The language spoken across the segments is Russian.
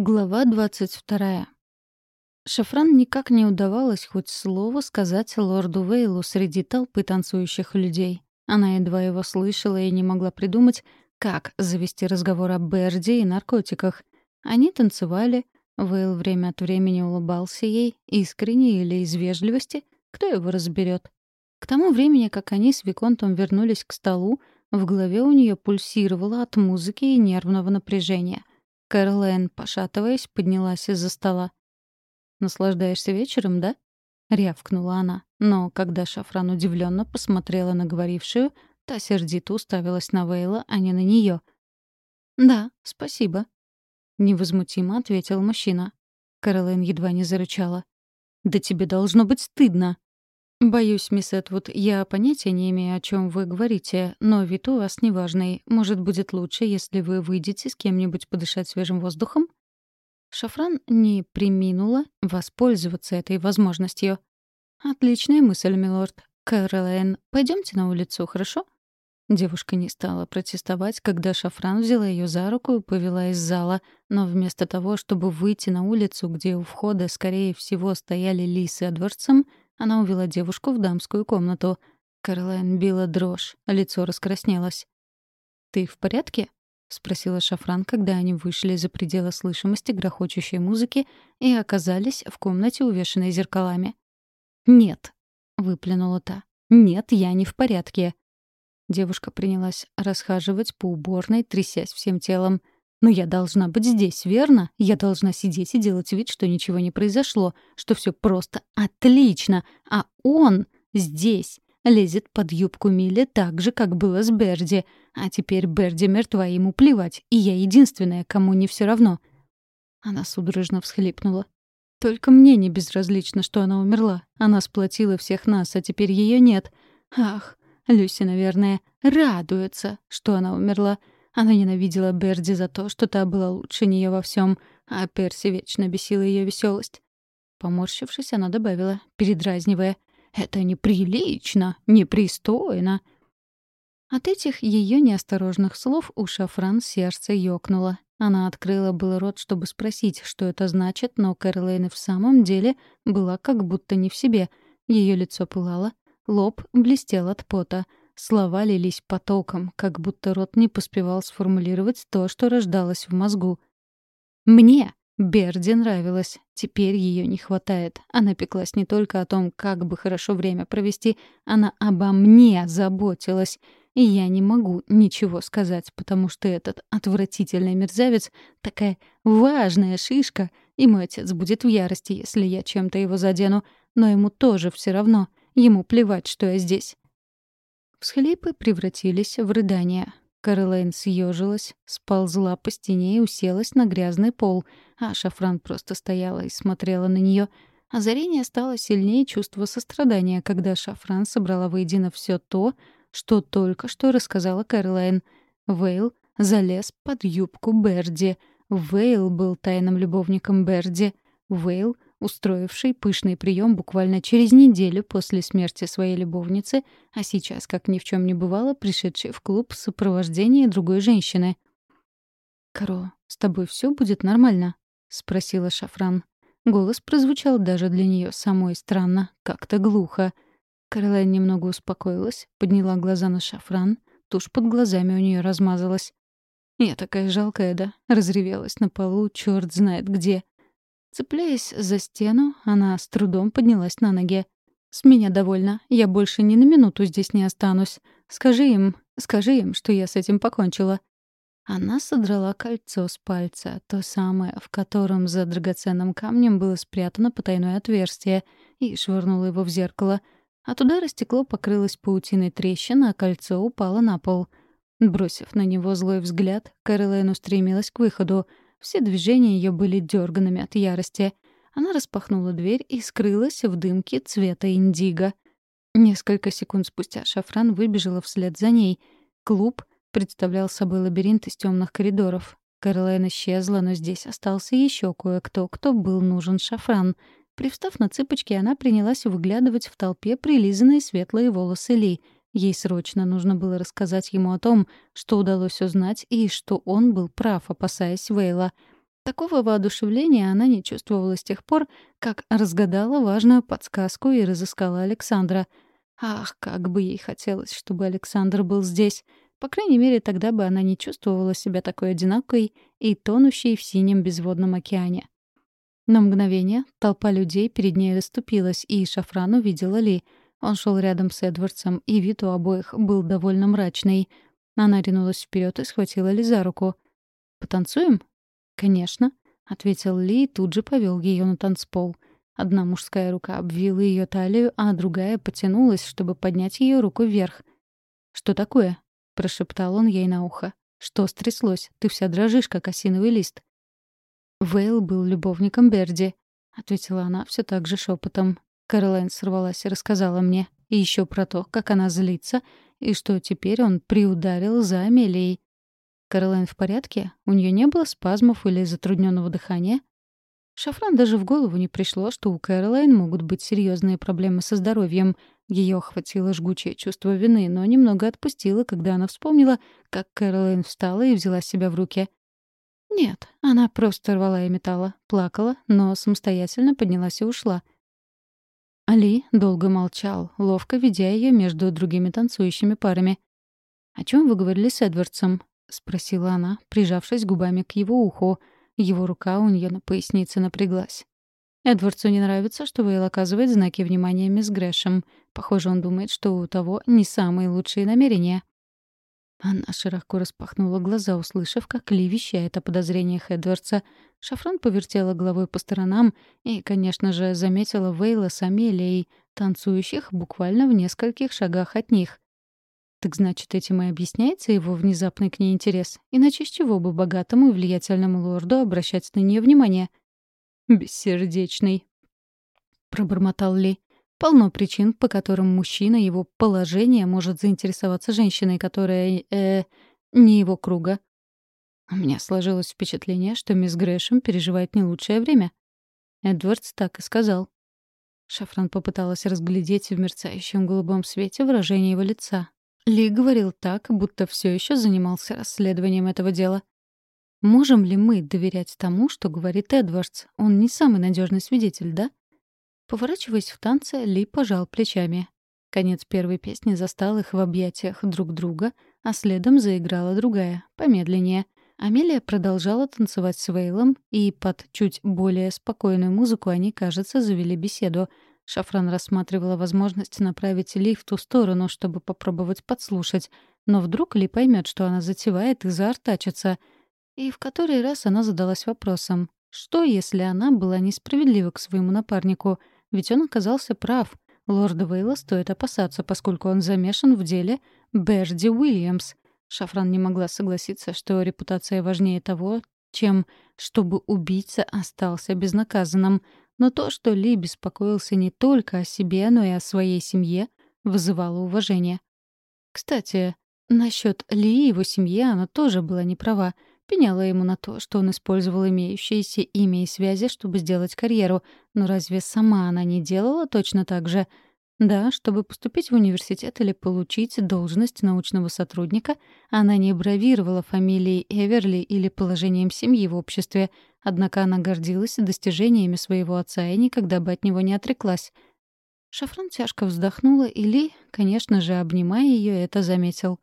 Глава двадцать вторая. Шафран никак не удавалось хоть слово сказать лорду Вейлу среди толпы танцующих людей. Она едва его слышала и не могла придумать, как завести разговор о Берди и наркотиках. Они танцевали, Вейл время от времени улыбался ей, искренне или из вежливости, кто его разберет. К тому времени, как они с Виконтом вернулись к столу, в голове у нее пульсировало от музыки и нервного напряжения. Кэролайн, пошатываясь, поднялась из-за стола. «Наслаждаешься вечером, да?» — рявкнула она. Но когда Шафран удивленно посмотрела на говорившую, та сердито уставилась на Вейла, а не на нее. «Да, спасибо», — невозмутимо ответил мужчина. Кэролайн едва не зарычала. «Да тебе должно быть стыдно!» «Боюсь, мисс Этвуд, я понятия не имею, о чем вы говорите, но вид у вас неважный. Может, будет лучше, если вы выйдете с кем-нибудь подышать свежим воздухом?» Шафран не приминула воспользоваться этой возможностью. «Отличная мысль, милорд. Кэролайн, пойдемте на улицу, хорошо?» Девушка не стала протестовать, когда Шафран взяла ее за руку и повела из зала, но вместо того, чтобы выйти на улицу, где у входа, скорее всего, стояли лисы а дворцем, она увела девушку в дамскую комнату. Кэролайн била дрожь, лицо раскраснелось. «Ты в порядке?» — спросила Шафран, когда они вышли за пределы слышимости грохочущей музыки и оказались в комнате, увешанной зеркалами. «Нет», — выплюнула та. «Нет, я не в порядке». Девушка принялась расхаживать по уборной, трясясь всем телом. Но я должна быть здесь, верно? Я должна сидеть и делать вид, что ничего не произошло, что все просто отлично, а он здесь лезет под юбку Милли так же, как было с Берди. А теперь Берди мертва, ему плевать, и я единственная, кому не все равно. Она судорожно всхлипнула. Только мне не безразлично, что она умерла. Она сплотила всех нас, а теперь ее нет. Ах, Люси, наверное, радуется, что она умерла. Она ненавидела Берди за то, что та была лучше нее во всем, а Перси вечно бесила ее веселость. Поморщившись, она добавила, передразнивая, «Это неприлично, непристойно». От этих ее неосторожных слов у Шафран сердце ёкнуло. Она открыла был рот, чтобы спросить, что это значит, но Кэролайн в самом деле была как будто не в себе. Ее лицо пылало, лоб блестел от пота — Слова лились потоком, как будто рот не поспевал сформулировать то, что рождалось в мозгу. «Мне!» Берди нравилось. Теперь ее не хватает. Она пеклась не только о том, как бы хорошо время провести, она обо мне заботилась. И я не могу ничего сказать, потому что этот отвратительный мерзавец — такая важная шишка, и мой отец будет в ярости, если я чем-то его задену. Но ему тоже все равно. Ему плевать, что я здесь. Всхлипы превратились в рыдания. Каролайн съежилась, сползла по стене и уселась на грязный пол, а Шафран просто стояла и смотрела на нее. Озарение стало сильнее чувства сострадания, когда Шафран собрала воедино все то, что только что рассказала Кэролайн. Вейл залез под юбку Берди. Вейл был тайным любовником Берди. Вейл — устроивший пышный прием буквально через неделю после смерти своей любовницы, а сейчас, как ни в чем не бывало, пришедший в клуб в сопровождении другой женщины. «Каро, с тобой все будет нормально?» — спросила Шафран. Голос прозвучал даже для нее самой странно, как-то глухо. Каролайн немного успокоилась, подняла глаза на Шафран, тушь под глазами у нее размазалась. «Я такая жалкая, да?» Разревелась на полу, черт знает где. Цепляясь за стену, она с трудом поднялась на ноги. «С меня довольно. Я больше ни на минуту здесь не останусь. Скажи им, скажи им, что я с этим покончила». Она содрала кольцо с пальца, то самое, в котором за драгоценным камнем было спрятано потайное отверстие, и швырнула его в зеркало. От удара стекло покрылось паутиной трещин, а кольцо упало на пол. Бросив на него злой взгляд, Кэролайн устремилась к выходу — все движения ее были дерганными от ярости. Она распахнула дверь и скрылась в дымке цвета индиго. Несколько секунд спустя Шафран выбежала вслед за ней. Клуб представлял собой лабиринт из темных коридоров. Кэролайн исчезла, но здесь остался еще кое-кто, кто был нужен Шафран. Привстав на цыпочки, она принялась выглядывать в толпе прилизанные светлые волосы Ли — Ей срочно нужно было рассказать ему о том, что удалось узнать, и что он был прав, опасаясь Вейла. Такого воодушевления она не чувствовала с тех пор, как разгадала важную подсказку и разыскала Александра. Ах, как бы ей хотелось, чтобы Александр был здесь. По крайней мере, тогда бы она не чувствовала себя такой одинокой и тонущей в синем безводном океане. На мгновение толпа людей перед ней расступилась, и Шафран увидела Ли. Он шел рядом с Эдвардсом, и вид у обоих был довольно мрачный. Она ринулась вперед и схватила Ли за руку. «Потанцуем?» «Конечно», — ответил Ли и тут же повел ее на танцпол. Одна мужская рука обвила ее талию, а другая потянулась, чтобы поднять ее руку вверх. «Что такое?» — прошептал он ей на ухо. «Что стряслось? Ты вся дрожишь, как осиновый лист». «Вейл был любовником Берди», — ответила она все так же шепотом. Каролайн сорвалась и рассказала мне. И еще про то, как она злится, и что теперь он приударил за Амелией. Каролайн в порядке? У нее не было спазмов или затрудненного дыхания? Шафран даже в голову не пришло, что у Кэролайн могут быть серьезные проблемы со здоровьем. Ее охватило жгучее чувство вины, но немного отпустило, когда она вспомнила, как Кэролайн встала и взяла себя в руки. Нет, она просто рвала и металла, плакала, но самостоятельно поднялась и ушла. Али долго молчал, ловко ведя ее между другими танцующими парами. «О чем вы говорили с Эдвардсом?» — спросила она, прижавшись губами к его уху. Его рука у нее на пояснице напряглась. Эдвардсу не нравится, что Вейл оказывает знаки внимания мисс Грэшем. Похоже, он думает, что у того не самые лучшие намерения. Она широко распахнула глаза, услышав, как Ли вещает о подозрениях Эдвардса. Шафран повертела головой по сторонам и, конечно же, заметила Вейла с Амелией, танцующих буквально в нескольких шагах от них. Так значит, этим и объясняется его внезапный к ней интерес. Иначе с чего бы богатому и влиятельному лорду обращать на нее внимание? «Бессердечный», — пробормотал Ли. Полно причин, по которым мужчина его положение может заинтересоваться женщиной, которая, э, не его круга. У меня сложилось впечатление, что мисс Грэшем переживает не лучшее время. Эдвардс так и сказал. Шафран попыталась разглядеть в мерцающем голубом свете выражение его лица. Ли говорил так, будто все еще занимался расследованием этого дела. Можем ли мы доверять тому, что говорит Эдвардс? Он не самый надежный свидетель, да? Поворачиваясь в танце, Ли пожал плечами. Конец первой песни застал их в объятиях друг друга, а следом заиграла другая, помедленнее. Амелия продолжала танцевать с Вейлом, и под чуть более спокойную музыку они, кажется, завели беседу. Шафран рассматривала возможность направить Ли в ту сторону, чтобы попробовать подслушать. Но вдруг Ли поймет, что она затевает и заортачится. И в который раз она задалась вопросом, что, если она была несправедлива к своему напарнику — ведь он оказался прав. Лорда Вейла стоит опасаться, поскольку он замешан в деле Берди Уильямс. Шафран не могла согласиться, что репутация важнее того, чем чтобы убийца остался безнаказанным. Но то, что Ли беспокоился не только о себе, но и о своей семье, вызывало уважение. Кстати, насчет Ли и его семьи она тоже была не права. Пеняла ему на то, что он использовал имеющиеся имя и связи, чтобы сделать карьеру. Но разве сама она не делала точно так же? Да, чтобы поступить в университет или получить должность научного сотрудника, она не бравировала фамилией Эверли или положением семьи в обществе, однако она гордилась достижениями своего отца и никогда бы от него не отреклась. Шафран тяжко вздохнула, и Ли, конечно же, обнимая ее, это заметил.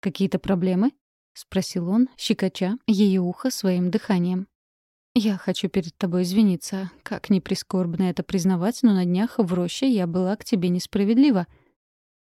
«Какие-то проблемы?» — спросил он, щекоча ее ухо своим дыханием. «Я хочу перед тобой извиниться. Как ни прискорбно это признавать, но на днях в роще я была к тебе несправедлива.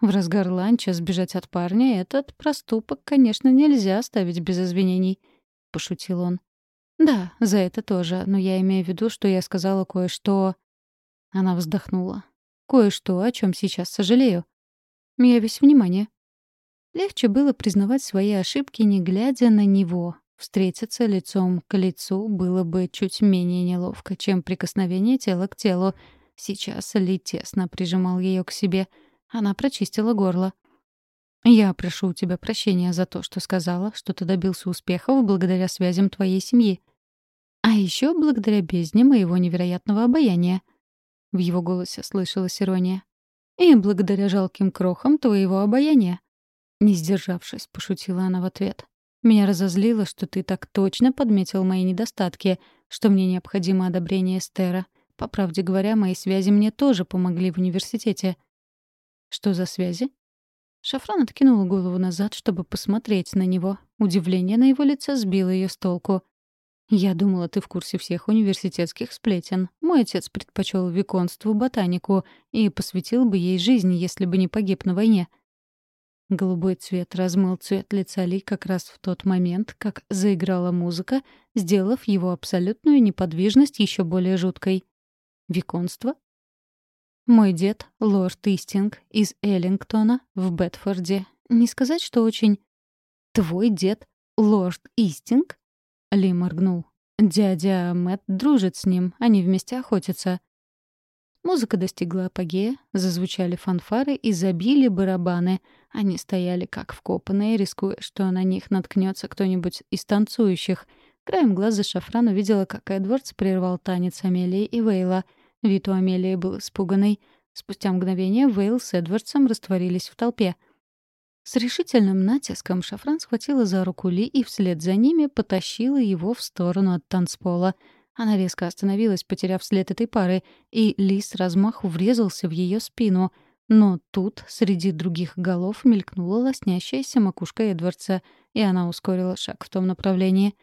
В разгар ланча сбежать от парня этот проступок, конечно, нельзя оставить без извинений», — пошутил он. «Да, за это тоже, но я имею в виду, что я сказала кое-что...» Она вздохнула. «Кое-что, о чем сейчас сожалею. Я весь внимание». Легче было признавать свои ошибки, не глядя на него. Встретиться лицом к лицу было бы чуть менее неловко, чем прикосновение тела к телу. Сейчас Ли тесно прижимал ее к себе. Она прочистила горло. «Я прошу у тебя прощения за то, что сказала, что ты добился успехов благодаря связям твоей семьи. А еще благодаря бездне моего невероятного обаяния». В его голосе слышалась ирония. «И благодаря жалким крохам твоего обаяния». Не сдержавшись, пошутила она в ответ. Меня разозлило, что ты так точно подметил мои недостатки, что мне необходимо одобрение Эстера. По правде говоря, мои связи мне тоже помогли в университете. Что за связи? Шафран откинула голову назад, чтобы посмотреть на него. Удивление на его лице сбило ее с толку. «Я думала, ты в курсе всех университетских сплетен. Мой отец предпочел виконству ботанику и посвятил бы ей жизнь, если бы не погиб на войне». Голубой цвет размыл цвет лица Ли как раз в тот момент, как заиграла музыка, сделав его абсолютную неподвижность еще более жуткой. «Виконство?» Мой дед — лорд Истинг из Эллингтона в Бетфорде. Не сказать, что очень... «Твой дед — лорд Истинг?» Ли моргнул. «Дядя Мэтт дружит с ним, они вместе охотятся». Музыка достигла апогея, зазвучали фанфары и забили барабаны. Они стояли как вкопанные, рискуя, что на них наткнется кто-нибудь из танцующих. Краем глаза Шафран увидела, как Эдвардс прервал танец Амелии и Вейла — Вид у Амелии был испуганный. Спустя мгновение Вейл с Эдвардсом растворились в толпе. С решительным натиском Шафран схватила за руку Ли и вслед за ними потащила его в сторону от танцпола. Она резко остановилась, потеряв след этой пары, и Ли с размаху врезался в ее спину. Но тут среди других голов мелькнула лоснящаяся макушка Эдвардса, и она ускорила шаг в том направлении.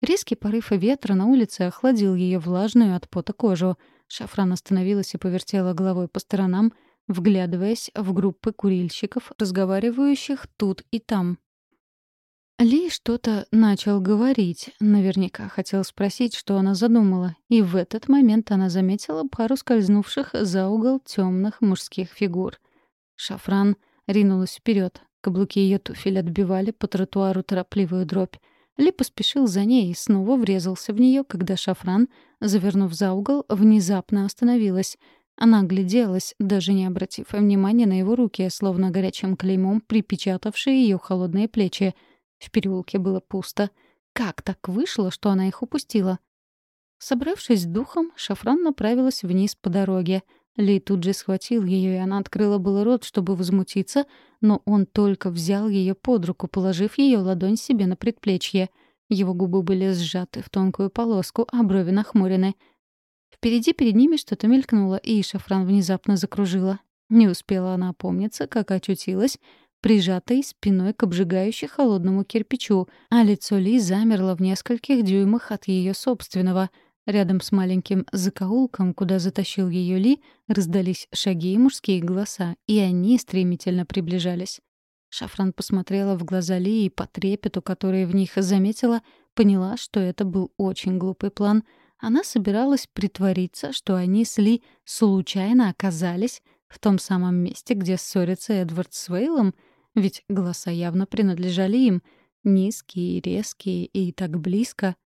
Резкий порыв ветра на улице охладил ее влажную от пота кожу — Шафран остановилась и повертела головой по сторонам, вглядываясь в группы курильщиков, разговаривающих тут и там. Ли что-то начал говорить, наверняка хотел спросить, что она задумала, и в этот момент она заметила пару скользнувших за угол темных мужских фигур. Шафран ринулась вперед, каблуки ее туфель отбивали по тротуару торопливую дробь. Ли поспешил за ней и снова врезался в нее, когда Шафран, завернув за угол, внезапно остановилась. Она огляделась, даже не обратив внимания на его руки, словно горячим клеймом припечатавшие ее холодные плечи. В переулке было пусто. Как так вышло, что она их упустила? Собравшись с духом, Шафран направилась вниз по дороге — ли тут же схватил ее, и она открыла было рот, чтобы возмутиться, но он только взял ее под руку, положив ее ладонь себе на предплечье. Его губы были сжаты в тонкую полоску, а брови нахмурены. Впереди перед ними что-то мелькнуло, и шафран внезапно закружила. Не успела она опомниться, как очутилась, прижатой спиной к обжигающе холодному кирпичу, а лицо Ли замерло в нескольких дюймах от ее собственного — Рядом с маленьким закоулком, куда затащил ее Ли, раздались шаги и мужские голоса, и они стремительно приближались. Шафран посмотрела в глаза Ли и по трепету, который в них заметила, поняла, что это был очень глупый план. Она собиралась притвориться, что они с Ли случайно оказались в том самом месте, где ссорится Эдвард с Вейлом, ведь голоса явно принадлежали им, низкие, резкие и так близко —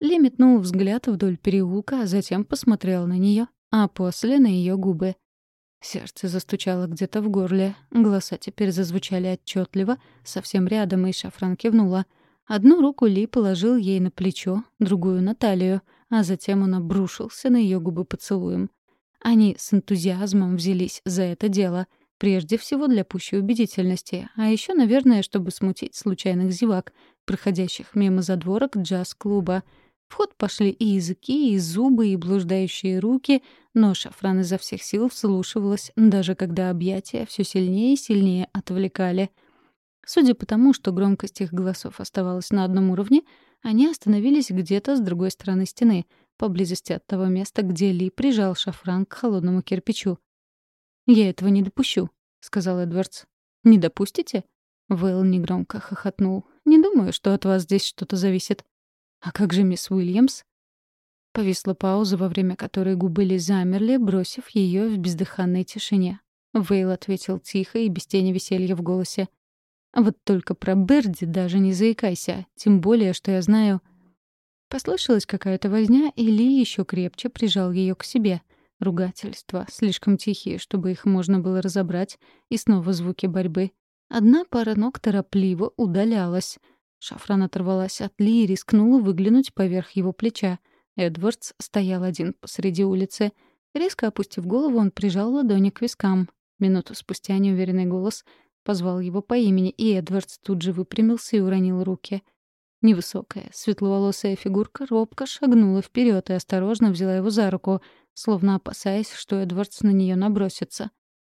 ли метнул взгляд вдоль переулка, а затем посмотрел на нее, а после на ее губы. Сердце застучало где-то в горле, голоса теперь зазвучали отчетливо, совсем рядом, и Шафран кивнула. Одну руку Ли положил ей на плечо, другую — на талию, а затем он обрушился на ее губы поцелуем. Они с энтузиазмом взялись за это дело, прежде всего для пущей убедительности, а еще, наверное, чтобы смутить случайных зевак, проходящих мимо задворок джаз-клуба — в ход пошли и языки, и зубы, и блуждающие руки, но Шафран изо всех сил вслушивалась, даже когда объятия все сильнее и сильнее отвлекали. Судя по тому, что громкость их голосов оставалась на одном уровне, они остановились где-то с другой стороны стены, поблизости от того места, где Ли прижал Шафран к холодному кирпичу. «Я этого не допущу», — сказал Эдвардс. «Не допустите?» Вейл негромко хохотнул. «Не думаю, что от вас здесь что-то зависит». «А как же мисс Уильямс?» Повисла пауза, во время которой губы Ли замерли, бросив ее в бездыханной тишине. Вейл ответил тихо и без тени веселья в голосе. «Вот только про Берди даже не заикайся, тем более, что я знаю...» Послышалась какая-то возня, и Ли еще крепче прижал ее к себе. Ругательства, слишком тихие, чтобы их можно было разобрать, и снова звуки борьбы. Одна пара ног торопливо удалялась — Шафран оторвалась от Ли и рискнула выглянуть поверх его плеча. Эдвардс стоял один посреди улицы. Резко опустив голову, он прижал ладони к вискам. Минуту спустя неуверенный голос позвал его по имени, и Эдвардс тут же выпрямился и уронил руки. Невысокая, светловолосая фигурка робко шагнула вперед и осторожно взяла его за руку, словно опасаясь, что Эдвардс на нее набросится.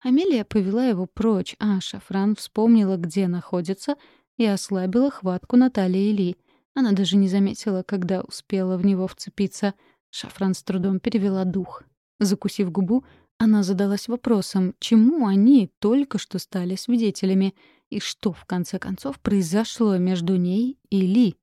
Амелия повела его прочь, а Шафран вспомнила, где находится, и ослабила хватку Натальи Ли. Она даже не заметила, когда успела в него вцепиться. Шафран с трудом перевела дух. Закусив губу, она задалась вопросом, чему они только что стали свидетелями, и что, в конце концов, произошло между ней и Ли.